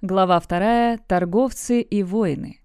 Глава вторая. Торговцы и воины.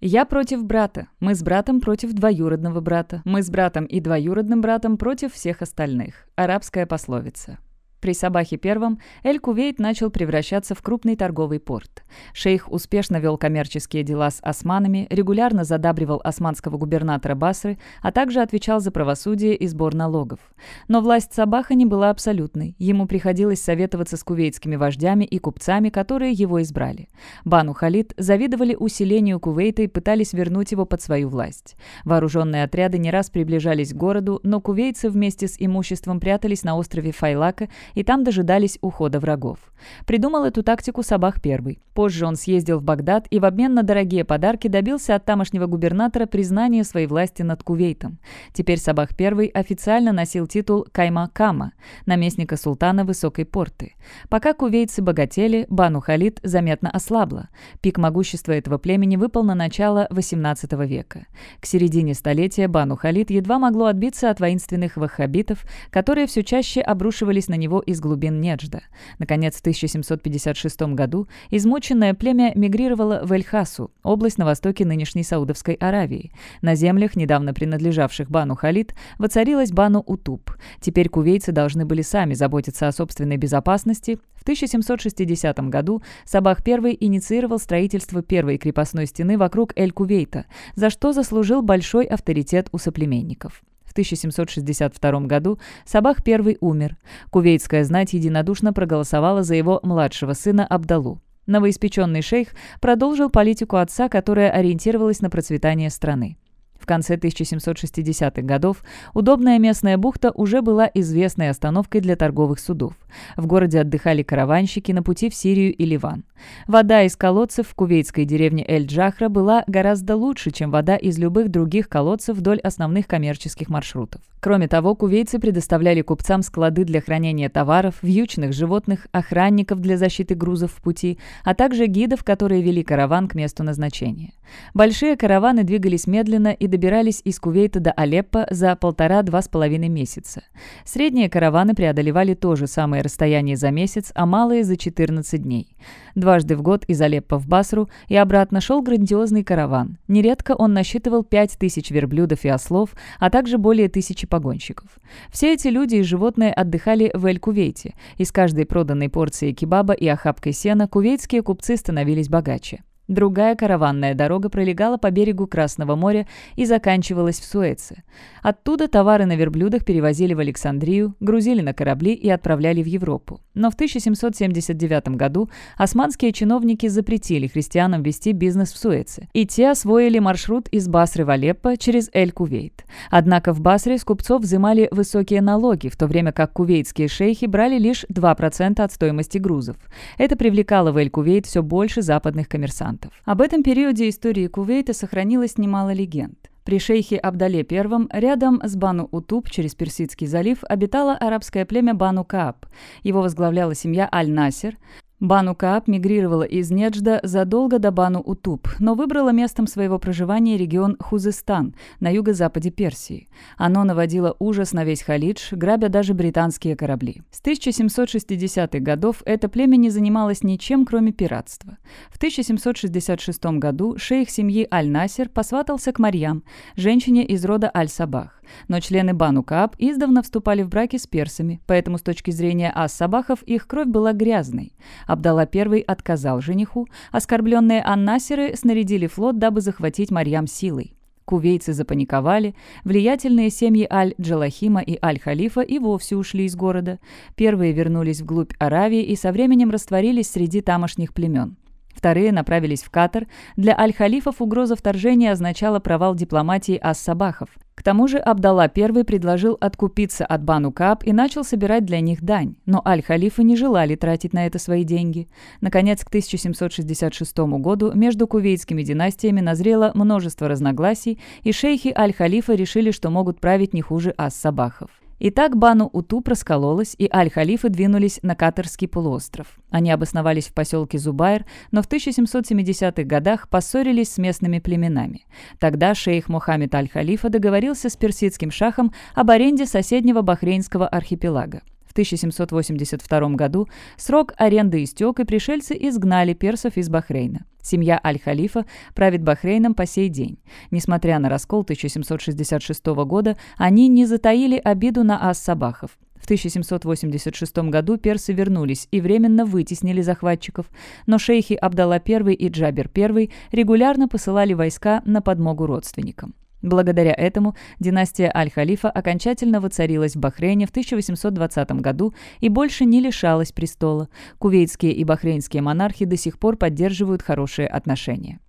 «Я против брата. Мы с братом против двоюродного брата. Мы с братом и двоюродным братом против всех остальных». Арабская пословица. При Сабахе I Эль-Кувейт начал превращаться в крупный торговый порт. Шейх успешно вел коммерческие дела с османами, регулярно задабривал османского губернатора Басры, а также отвечал за правосудие и сбор налогов. Но власть Сабаха не была абсолютной. Ему приходилось советоваться с кувейтскими вождями и купцами, которые его избрали. Бану Халид завидовали усилению Кувейта и пытались вернуть его под свою власть. Вооруженные отряды не раз приближались к городу, но кувейцы вместе с имуществом прятались на острове Файлака и там дожидались ухода врагов. Придумал эту тактику Сабах I. Позже он съездил в Багдад и в обмен на дорогие подарки добился от тамошнего губернатора признания своей власти над Кувейтом. Теперь Сабах I официально носил титул Кайма-Кама, наместника султана Высокой Порты. Пока кувейцы богатели, Бану Халид заметно ослабла. Пик могущества этого племени выпал на начало XVIII века. К середине столетия Бану Халид едва могло отбиться от воинственных ваххабитов, которые все чаще обрушивались на него из глубин Неджда. Наконец, в 1756 году измученное племя мигрировало в Эль-Хасу, область на востоке нынешней Саудовской Аравии. На землях, недавно принадлежавших Бану Халид, воцарилась Бану Утуб. Теперь кувейцы должны были сами заботиться о собственной безопасности. В 1760 году Сабах I инициировал строительство первой крепостной стены вокруг Эль-Кувейта, за что заслужил большой авторитет у соплеменников. В 1762 году Сабах I умер. Кувейтская знать единодушно проголосовала за его младшего сына Абдалу. Новоиспеченный шейх продолжил политику отца, которая ориентировалась на процветание страны. В конце 1760-х годов удобная местная бухта уже была известной остановкой для торговых судов. В городе отдыхали караванщики на пути в Сирию и Ливан. Вода из колодцев в кувейтской деревне Эль-Джахра была гораздо лучше, чем вода из любых других колодцев вдоль основных коммерческих маршрутов. Кроме того, кувейцы предоставляли купцам склады для хранения товаров, вьючных животных, охранников для защиты грузов в пути, а также гидов, которые вели караван к месту назначения. Большие караваны двигались медленно и добирались из Кувейта до Алеппо за полтора-два с половиной месяца. Средние караваны преодолевали то же самое расстояние за месяц, а малые – за 14 дней. Дважды в год из Алеппо в Басру и обратно шел грандиозный караван. Нередко он насчитывал 5 тысяч верблюдов и ослов, а также более тысячи погонщиков. Все эти люди и животные отдыхали в Эль-Кувейте, и с каждой проданной порцией кебаба и охапкой сена кувейтские купцы становились богаче. Другая караванная дорога пролегала по берегу Красного моря и заканчивалась в Суэце. Оттуда товары на верблюдах перевозили в Александрию, грузили на корабли и отправляли в Европу. Но в 1779 году османские чиновники запретили христианам вести бизнес в Суэце, и те освоили маршрут из Басры в Алеппо через Эль-Кувейт. Однако в Басре с купцов взимали высокие налоги, в то время как кувейтские шейхи брали лишь 2% от стоимости грузов. Это привлекало в Эль-Кувейт все больше западных коммерсантов мигрантов. Об этом периоде истории Кувейта сохранилось немало легенд. При шейхе Абдалле I рядом с Бану Утуб через Персидский залив обитало арабское племя Бану Кааб. Его возглавляла семья Аль-Насер. Бану Кааб мигрировала из Неджда задолго до Бану Утуб, но выбрала местом своего проживания регион Хузестан на юго-западе Персии. Оно наводило ужас на весь Халидж, грабя даже британские корабли. С 1760-х годов это племя не занималось ничем, кроме пиратства. В 1766 году шейх семьи Аль-Насер посватался к Марьям, женщине из рода Аль-Сабах. Но члены Бану Кааб издавна вступали в браки с персами, поэтому с точки зрения ас-сабахов их кровь была грязной. Абдалла I отказал жениху, оскорбленные аннасеры снарядили флот, дабы захватить Марьям силой. Кувейцы запаниковали, влиятельные семьи Аль-Джалахима и Аль-Халифа и вовсе ушли из города. Первые вернулись вглубь Аравии и со временем растворились среди тамошних племен. Вторые направились в Катар. Для аль-халифов угроза вторжения означала провал дипломатии ас-сабахов. К тому же Абдалла I предложил откупиться от Бану Кааб и начал собирать для них дань, но аль-халифы не желали тратить на это свои деньги. Наконец, к 1766 году между кувейтскими династиями назрело множество разногласий, и шейхи аль-халифа решили, что могут править не хуже ас-сабахов. Итак, Бану Уту раскололась, и Аль-Халифы двинулись на Катарский полуостров. Они обосновались в поселке Зубайр, но в 1770-х годах поссорились с местными племенами. Тогда шейх Мухаммед Аль-Халифа договорился с персидским шахом об аренде соседнего Бахрейнского архипелага. 1782 году срок аренды истек, и пришельцы изгнали персов из Бахрейна. Семья Аль-Халифа правит Бахрейном по сей день. Несмотря на раскол 1766 года, они не затаили обиду на ас-сабахов. В 1786 году персы вернулись и временно вытеснили захватчиков, но шейхи Абдалла I и Джабер I регулярно посылали войска на подмогу родственникам. Благодаря этому династия Аль-Халифа окончательно воцарилась в Бахрейне в 1820 году и больше не лишалась престола. Кувейтские и бахрейнские монархи до сих пор поддерживают хорошие отношения.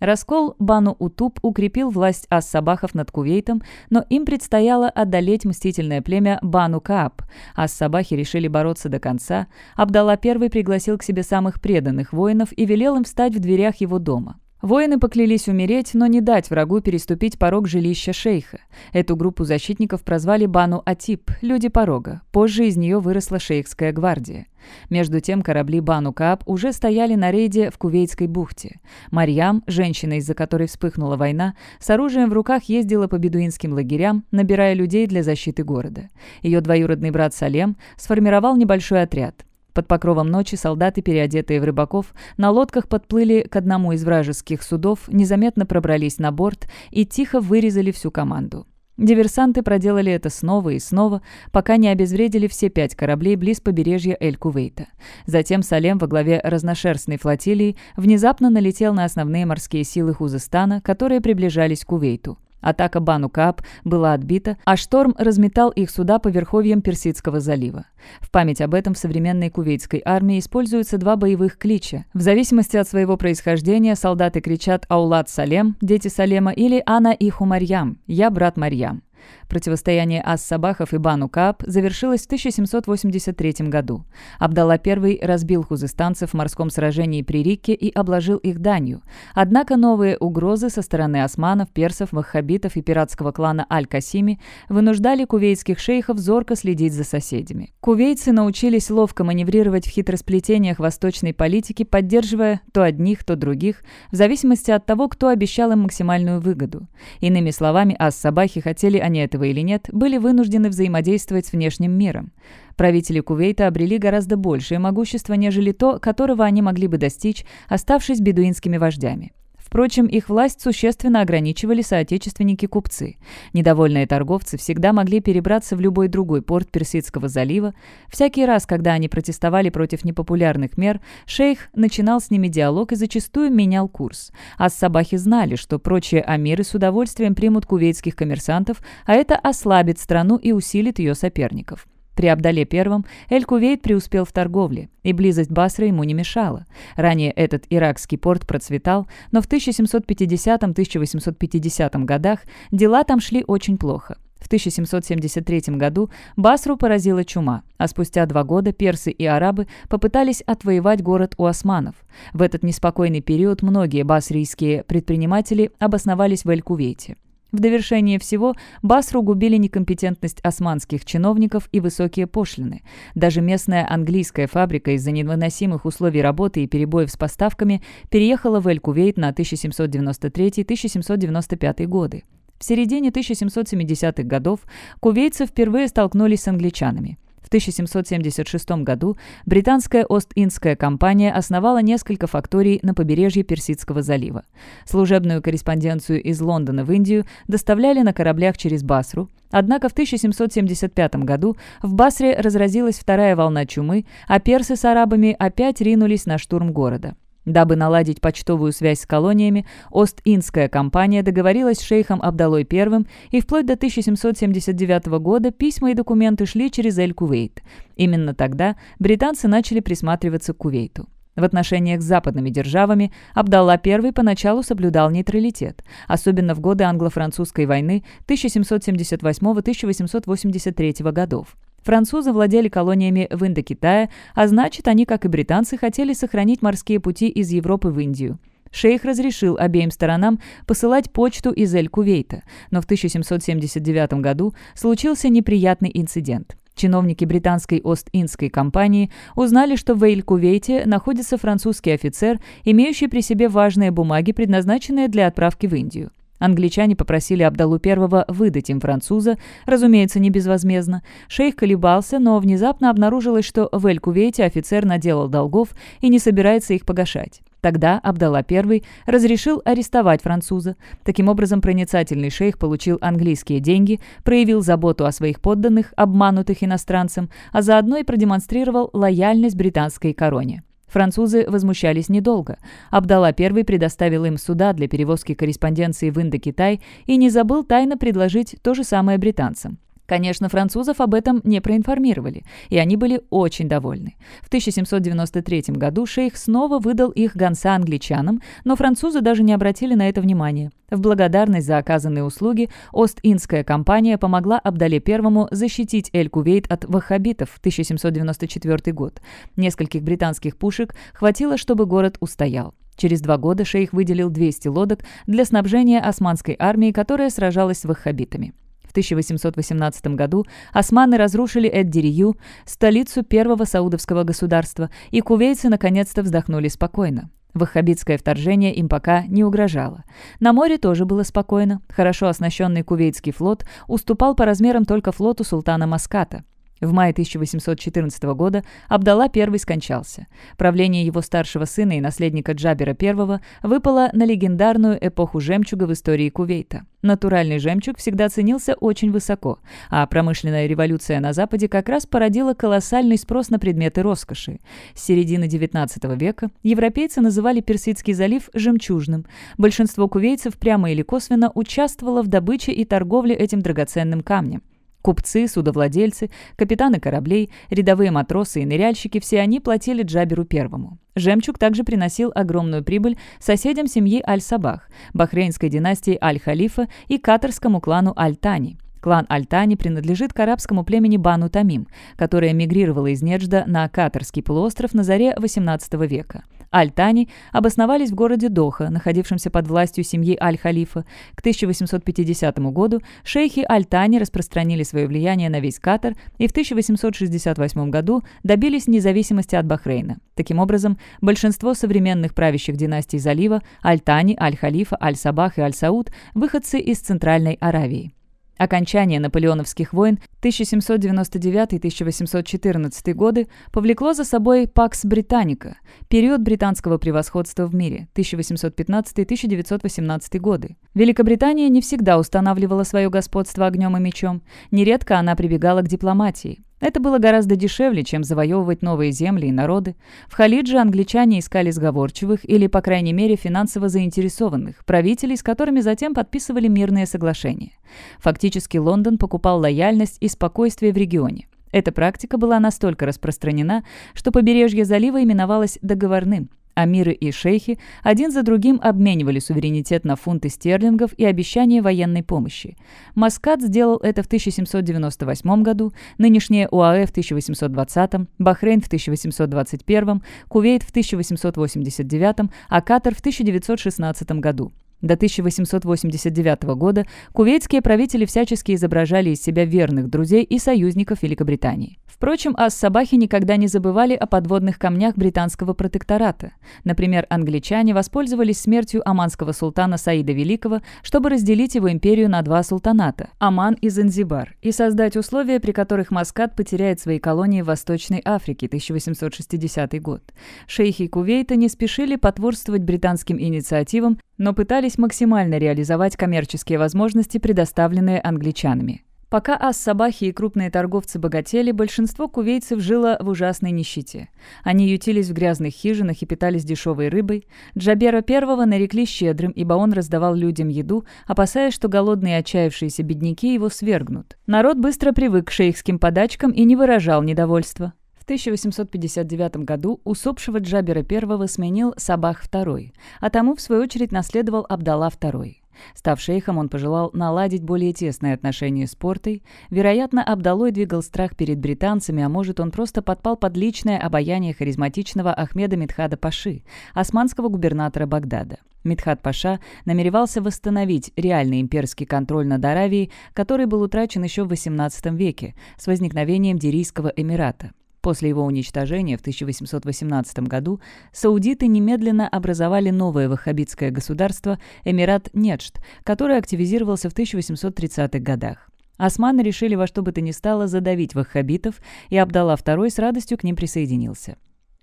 Раскол Бану-Утуб укрепил власть ас-Сабахов над Кувейтом, но им предстояло одолеть мстительное племя Бану-Кааб. Ас-Сабахи решили бороться до конца. Абдалла I пригласил к себе самых преданных воинов и велел им встать в дверях его дома. Воины поклялись умереть, но не дать врагу переступить порог жилища шейха. Эту группу защитников прозвали Бану Атип – «Люди порога». Позже из нее выросла шейхская гвардия. Между тем корабли Бану Кааб уже стояли на рейде в Кувейтской бухте. Марьям, женщина, из-за которой вспыхнула война, с оружием в руках ездила по бедуинским лагерям, набирая людей для защиты города. Ее двоюродный брат Салем сформировал небольшой отряд – под покровом ночи солдаты, переодетые в рыбаков, на лодках подплыли к одному из вражеских судов, незаметно пробрались на борт и тихо вырезали всю команду. Диверсанты проделали это снова и снова, пока не обезвредили все пять кораблей близ побережья Эль-Кувейта. Затем Салем во главе разношерстной флотилии внезапно налетел на основные морские силы Хузестана, которые приближались к Кувейту. Атака Бану-Кааб была отбита, а шторм разметал их суда по верховьям Персидского залива. В память об этом в современной кувейтской армии используются два боевых клича. В зависимости от своего происхождения солдаты кричат «Аулад Салем», «Дети Салема» или «Ана и Хумарьям», «Я брат Марьям». Противостояние ас-Сабахов и Бану Кааб завершилось в 1783 году. Абдалла I разбил хузестанцев в морском сражении при Рикке и обложил их данью. Однако новые угрозы со стороны османов, персов, ваххабитов и пиратского клана Аль-Касими вынуждали кувейтских шейхов зорко следить за соседями. Кувейцы научились ловко маневрировать в хитросплетениях восточной политики, поддерживая то одних, то других, в зависимости от того, кто обещал им максимальную выгоду. Иными словами, ас-Сабахи хотели этого этого или нет, были вынуждены взаимодействовать с внешним миром. Правители Кувейта обрели гораздо большее могущество, нежели то, которого они могли бы достичь, оставшись бедуинскими вождями. Впрочем, их власть существенно ограничивали соотечественники-купцы. Недовольные торговцы всегда могли перебраться в любой другой порт Персидского залива. Всякий раз, когда они протестовали против непопулярных мер, шейх начинал с ними диалог и зачастую менял курс. Ас-Сабахи знали, что прочие амиры с удовольствием примут кувейтских коммерсантов, а это ослабит страну и усилит ее соперников. При Абдале I Эль-Кувейт преуспел в торговле, и близость Басры ему не мешала. Ранее этот иракский порт процветал, но в 1750-1850 годах дела там шли очень плохо. В 1773 году Басру поразила чума, а спустя два года персы и арабы попытались отвоевать город у османов. В этот неспокойный период многие басрийские предприниматели обосновались в Эль-Кувейте. В довершение всего Басру губили некомпетентность османских чиновников и высокие пошлины. Даже местная английская фабрика из-за невыносимых условий работы и перебоев с поставками переехала в Эль-Кувейт на 1793-1795 годы. В середине 1770-х годов кувейцы впервые столкнулись с англичанами – 1776 году британская Ост-Индская компания основала несколько факторий на побережье Персидского залива. Служебную корреспонденцию из Лондона в Индию доставляли на кораблях через Басру, Однако в 1775 году в Басре разразилась вторая волна чумы, а персы с арабами опять ринулись на штурм города. Дабы наладить почтовую связь с колониями, Ост-Индская компания договорилась с шейхом Абдалой I, и вплоть до 1779 года письма и документы шли через Эль-Кувейт. Именно тогда британцы начали присматриваться к Кувейту. В отношениях с западными державами Абдалла I поначалу соблюдал нейтралитет, особенно в годы англо-французской войны 1778-1883 годов. Французы владели колониями в Индокитае, а значит, они, как и британцы, хотели сохранить морские пути из Европы в Индию. Шейх разрешил обеим сторонам посылать почту из Эль-Кувейта, но в 1779 году случился неприятный инцидент. Чиновники британской Ост-Индской компании узнали, что в Эль-Кувейте находится французский офицер, имеющий при себе важные бумаги, предназначенные для отправки в Индию. Англичане попросили Абдалу I выдать им француза, разумеется, не безвозмездно. Шейх колебался, но внезапно обнаружилось, что в Эль-Кувейте офицер наделал долгов и не собирается их погашать. Тогда Абдалла I разрешил арестовать француза. Таким образом, проницательный шейх получил английские деньги, проявил заботу о своих подданных, обманутых иностранцем, а заодно и продемонстрировал лояльность британской короне. Французы возмущались недолго. Абдалла I предоставил им суда для перевозки корреспонденции в Индокитай и не забыл тайно предложить то же самое британцам. Конечно, французов об этом не проинформировали, и они были очень довольны. В 1793 году шейх снова выдал их гонца англичанам, но французы даже не обратили на это внимания. В благодарность за оказанные услуги Ост-Индская компания помогла Абдале I защитить Эль-Кувейт от ваххабитов в 1794 год. Нескольких британских пушек хватило, чтобы город устоял. Через два года шейх выделил 200 лодок для снабжения османской армии, которая сражалась с ваххабитами. В 1818 году османы разрушили Эд-Дирию, столицу первого саудовского государства, и кувейцы наконец-то вздохнули спокойно. Ваххабитское вторжение им пока не угрожало. На море тоже было спокойно. Хорошо оснащенный кувейтский флот уступал по размерам только флоту султана Маската. В мае 1814 года Абдалла I скончался. Правление его старшего сына и наследника Джабера I выпало на легендарную эпоху жемчуга в истории Кувейта. Натуральный жемчуг всегда ценился очень высоко, а промышленная революция на Западе как раз породила колоссальный спрос на предметы роскоши. С середины XIX века европейцы называли Персидский залив «жемчужным». Большинство кувейцев прямо или косвенно участвовало в добыче и торговле этим драгоценным камнем. Купцы, судовладельцы, капитаны кораблей, рядовые матросы и ныряльщики – все они платили Джаберу Первому. Жемчуг также приносил огромную прибыль соседям семьи Аль-Сабах, бахрейнской династии Аль-Халифа и катарскому клану Аль-Тани. Клан Аль-Тани принадлежит к арабскому племени Бану Тамим, которое мигрировало из Неджда на Катарский полуостров на заре XVIII века. Аль-Тани обосновались в городе Доха, находившемся под властью семьи Аль-Халифа. К 1850 году шейхи Аль-Тани распространили свое влияние на весь Катар и в 1868 году добились независимости от Бахрейна. Таким образом, большинство современных правящих династий залива Аль-Тани, Аль-Халифа, Аль-Сабах и Аль-Сауд – выходцы из Центральной Аравии. Окончание наполеоновских войн 1799-1814 годы повлекло за собой Пакс Британика, период британского превосходства в мире 1815-1918 годы. Великобритания не всегда устанавливала свое господство огнем и мечом, нередко она прибегала к дипломатии. Это было гораздо дешевле, чем завоевывать новые земли и народы. В Халидже англичане искали сговорчивых или, по крайней мере, финансово заинтересованных, правителей, с которыми затем подписывали мирные соглашения. Фактически Лондон покупал лояльность и спокойствие в регионе. Эта практика была настолько распространена, что побережье залива именовалось договорным, Амиры и шейхи один за другим обменивали суверенитет на фунты стерлингов и обещания военной помощи. Маскат сделал это в 1798 году, нынешнее УАЭ в 1820, Бахрейн в 1821, Кувейт в 1889, а Катар в 1916 году. До 1889 года кувейтские правители всячески изображали из себя верных друзей и союзников Великобритании. Впрочем, ас-Сабахи никогда не забывали о подводных камнях британского протектората. Например, англичане воспользовались смертью оманского султана Саида Великого, чтобы разделить его империю на два султаната – Оман и Занзибар, и создать условия, при которых Маскат потеряет свои колонии в Восточной Африке 1860 год. Шейхи Кувейта не спешили потворствовать британским инициативам, но пытались максимально реализовать коммерческие возможности, предоставленные англичанами. Пока ас-сабахи и крупные торговцы богатели, большинство кувейцев жило в ужасной нищете. Они ютились в грязных хижинах и питались дешевой рыбой. Джабера I нарекли щедрым, ибо он раздавал людям еду, опасаясь, что голодные отчаявшиеся бедняки его свергнут. Народ быстро привык к шейхским подачкам и не выражал недовольства. В 1859 году усопшего Джабера I сменил Сабах II, а тому, в свою очередь, наследовал Абдалла II. Став шейхом, он пожелал наладить более тесные отношения с портой. Вероятно, Абдалой двигал страх перед британцами, а может, он просто подпал под личное обаяние харизматичного Ахмеда Митхада Паши, османского губернатора Багдада. Митхад Паша намеревался восстановить реальный имперский контроль над Аравией, который был утрачен еще в XVIII веке с возникновением Дирийского эмирата. После его уничтожения в 1818 году саудиты немедленно образовали новое ваххабитское государство Эмират Неджд, которое активизировался в 1830-х годах. Османы решили во что бы то ни стало задавить ваххабитов, и Абдалла II с радостью к ним присоединился.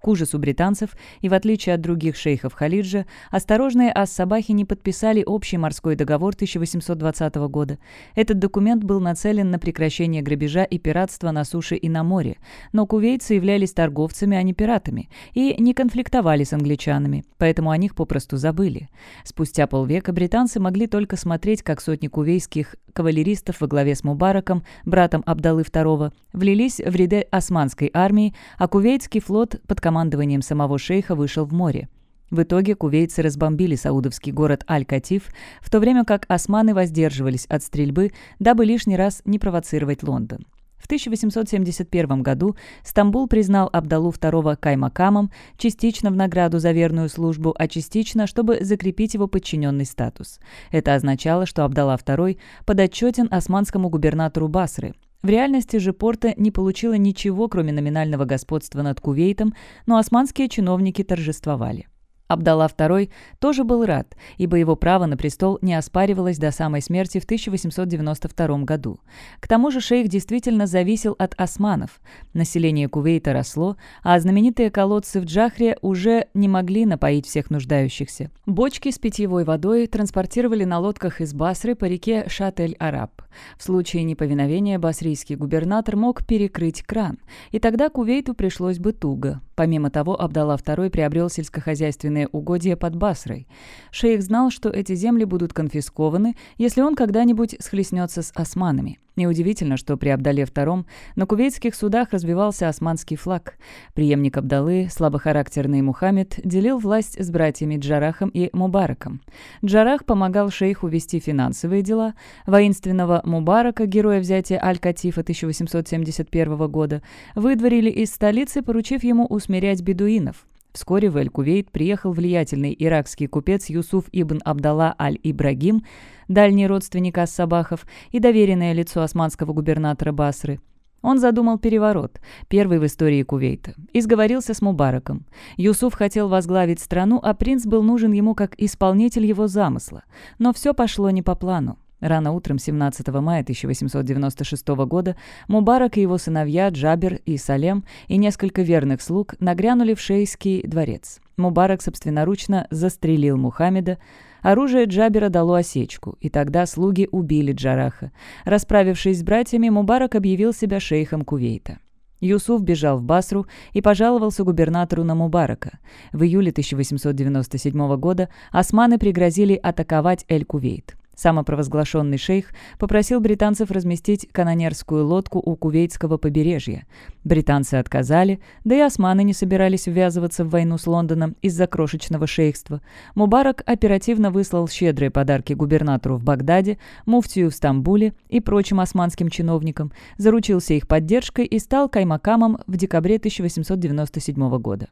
К ужасу британцев, и в отличие от других шейхов Халиджа, осторожные ас-Сабахи не подписали общий морской договор 1820 года. Этот документ был нацелен на прекращение грабежа и пиратства на суше и на море, но кувейцы являлись торговцами, а не пиратами, и не конфликтовали с англичанами, поэтому о них попросту забыли. Спустя полвека британцы могли только смотреть, как сотни кувейских кавалеристов во главе с Мубараком, братом Абдалы II, влились в ряды османской армии, а кувейтский флот под командованием самого шейха вышел в море. В итоге кувейцы разбомбили саудовский город Аль-Катиф, в то время как османы воздерживались от стрельбы, дабы лишний раз не провоцировать Лондон. В 1871 году Стамбул признал Абдалу II каймакамом, частично в награду за верную службу, а частично, чтобы закрепить его подчиненный статус. Это означало, что Абдалла II подотчетен османскому губернатору Басры, в реальности же Порта не получила ничего, кроме номинального господства над Кувейтом, но османские чиновники торжествовали. Абдалла II тоже был рад, ибо его право на престол не оспаривалось до самой смерти в 1892 году. К тому же шейх действительно зависел от османов. Население Кувейта росло, а знаменитые колодцы в Джахре уже не могли напоить всех нуждающихся. Бочки с питьевой водой транспортировали на лодках из Басры по реке Шатель-Араб. В случае неповиновения басрийский губернатор мог перекрыть кран, и тогда Кувейту пришлось бы туго. Помимо того, Абдалла II приобрел сельскохозяйственные угодья под Басрой. Шейх знал, что эти земли будут конфискованы, если он когда-нибудь схлестнется с османами. Неудивительно, что при Абдале II на кувейтских судах развивался османский флаг. Преемник Абдалы, слабохарактерный Мухаммед, делил власть с братьями Джарахом и Мубараком. Джарах помогал шейху вести финансовые дела. Воинственного Мубарака, героя взятия Аль-Катифа 1871 года, выдворили из столицы, поручив ему усмирять бедуинов. Вскоре в Эль-Кувейт приехал влиятельный иракский купец Юсуф ибн Абдалла аль-Ибрагим, дальний родственник Ас-Сабахов и доверенное лицо османского губернатора Басры. Он задумал переворот, первый в истории Кувейта, и сговорился с Мубараком. Юсуф хотел возглавить страну, а принц был нужен ему как исполнитель его замысла. Но все пошло не по плану. Рано утром 17 мая 1896 года Мубарак и его сыновья Джабер и Салем и несколько верных слуг нагрянули в шейский дворец. Мубарак собственноручно застрелил Мухаммеда. Оружие Джабера дало осечку, и тогда слуги убили Джараха. Расправившись с братьями, Мубарак объявил себя шейхом Кувейта. Юсуф бежал в Басру и пожаловался губернатору на Мубарака. В июле 1897 года османы пригрозили атаковать Эль-Кувейт. Самопровозглашенный шейх попросил британцев разместить канонерскую лодку у кувейтского побережья. Британцы отказали, да и османы не собирались ввязываться в войну с Лондоном из-за крошечного шейхства. Мубарак оперативно выслал щедрые подарки губернатору в Багдаде, муфтию в Стамбуле и прочим османским чиновникам, заручился их поддержкой и стал каймакамом в декабре 1897 года.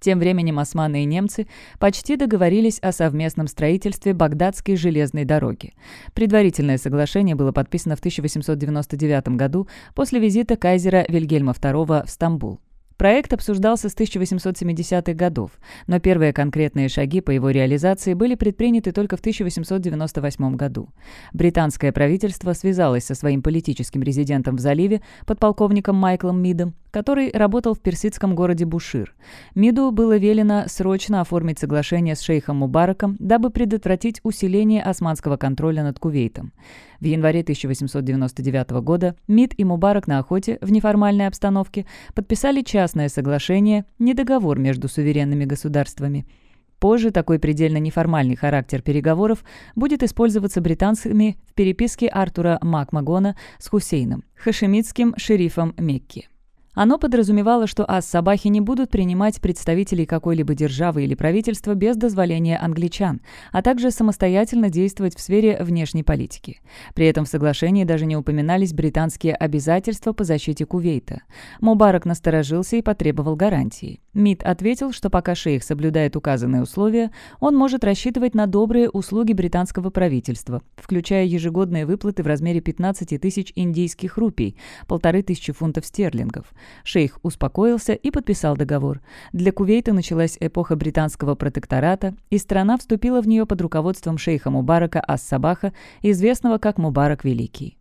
Тем временем османы и немцы почти договорились о совместном строительстве Багдадской железной дороги. Предварительное соглашение было подписано в 1899 году после визита кайзера Вильгельма II в Стамбул. Проект обсуждался с 1870-х годов, но первые конкретные шаги по его реализации были предприняты только в 1898 году. Британское правительство связалось со своим политическим резидентом в заливе, подполковником Майклом Мидом, который работал в персидском городе Бушир. Миду было велено срочно оформить соглашение с шейхом Мубараком, дабы предотвратить усиление османского контроля над Кувейтом. В январе 1899 года МИД и Мубарак на охоте в неформальной обстановке подписали частное соглашение, не договор между суверенными государствами. Позже такой предельно неформальный характер переговоров будет использоваться британцами в переписке Артура Макмагона с Хусейном, хашемитским шерифом Мекки. Оно подразумевало, что ас-Сабахи не будут принимать представителей какой-либо державы или правительства без дозволения англичан, а также самостоятельно действовать в сфере внешней политики. При этом в соглашении даже не упоминались британские обязательства по защите Кувейта. Мубарак насторожился и потребовал гарантии. МИД ответил, что пока шейх соблюдает указанные условия, он может рассчитывать на добрые услуги британского правительства, включая ежегодные выплаты в размере 15 тысяч индийских рупий, полторы тысячи фунтов стерлингов. Шейх успокоился и подписал договор. Для Кувейта началась эпоха британского протектората, и страна вступила в нее под руководством шейха Мубарака Ас-Сабаха, известного как Мубарак Великий.